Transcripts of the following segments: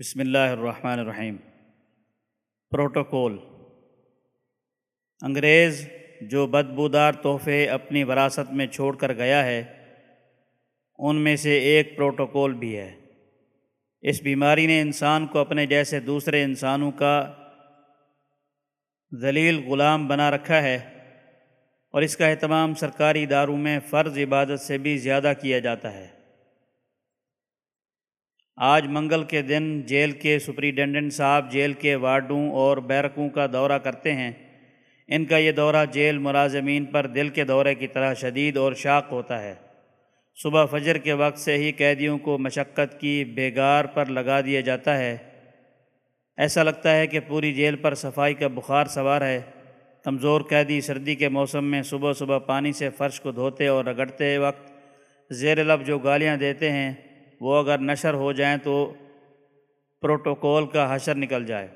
بسم اللہ الرحمن الرحیم۔ پروٹوکول۔ انگریز جو بدبودار تحفے اپنی وراثت میں چھوڑ کر گیا ہے، ان میں سے ایک پروٹوکول بھی ہے۔ اس بیماری نے انسان کو اپنے جیسے دوسرے انسانوں کا ذلیل غلام بنا رکھا ہے اور اس کا اہتمام سرکاری اداروں میں فرض عبادت سے بھی زیادہ کیا جاتا ہے۔ آج منگل کے دن جیل کے سپریڈنڈنٹ صاحب جیل کے وارڈوں اور بیرکوں کا دورہ کرتے ہیں۔ ان کا یہ دورہ جیل ملازمین پر دل کے دورے کی طرح شدید اور شاق ہوتا ہے۔ صبح فجر کے وقت سے ہی قیدیوں کو مشقت کی بیگار پر لگا دیا جاتا ہے۔ ایسا لگتا ہے کہ پوری جیل پر صفائی کا بخار سوار ہے۔ کمزور قیدی سردی کے موسم میں صبح صبح پانی سے فرش کو دھوتے اور رگڑتے وقت زیر لب جو گالیاں دیتے ہیں۔ وہ اگر نشر ہو جائیں تو پروٹوکول کا حشر نکل جائے۔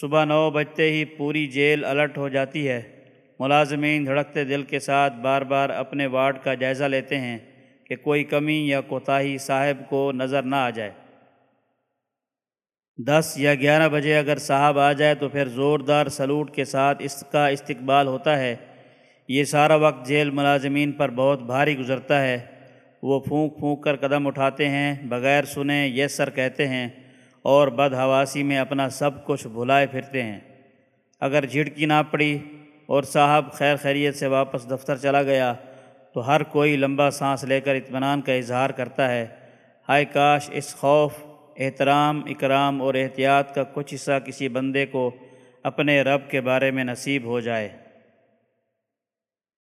صبح نو بجتے ہی پوری جیل الرٹ ہو جاتی ہے۔ ملازمین دھڑکتے دل کے ساتھ بار بار اپنے وارڈ کا جائزہ لیتے ہیں کہ کوئی کمی یا کوتاہی صاحب کو نظر نہ آ جائے۔ دس یا گیارہ بجے اگر صاحب آ جائے تو پھر زوردار سلوٹ کے ساتھ اس کا استقبال ہوتا ہے۔ یہ سارا وقت جیل ملازمین پر بہت بھاری گزرتا ہے۔ وہ پھونک پھونک کر قدم اٹھاتے ہیں، بغیر سنے یس سر کہتے ہیں اور بد حواسی میں اپنا سب کچھ بھلائے پھرتے ہیں۔ اگر جھڑکی نہ پڑی اور صاحب خیر خیریت سے واپس دفتر چلا گیا، تو ہر کوئی لمبا سانس لے کر اطمینان کا اظہار کرتا ہے۔ ہائے کاش اس خوف، احترام، اکرام اور احتیاط کا کچھ حصہ کسی بندے کو اپنے رب کے بارے میں نصیب ہو جائے۔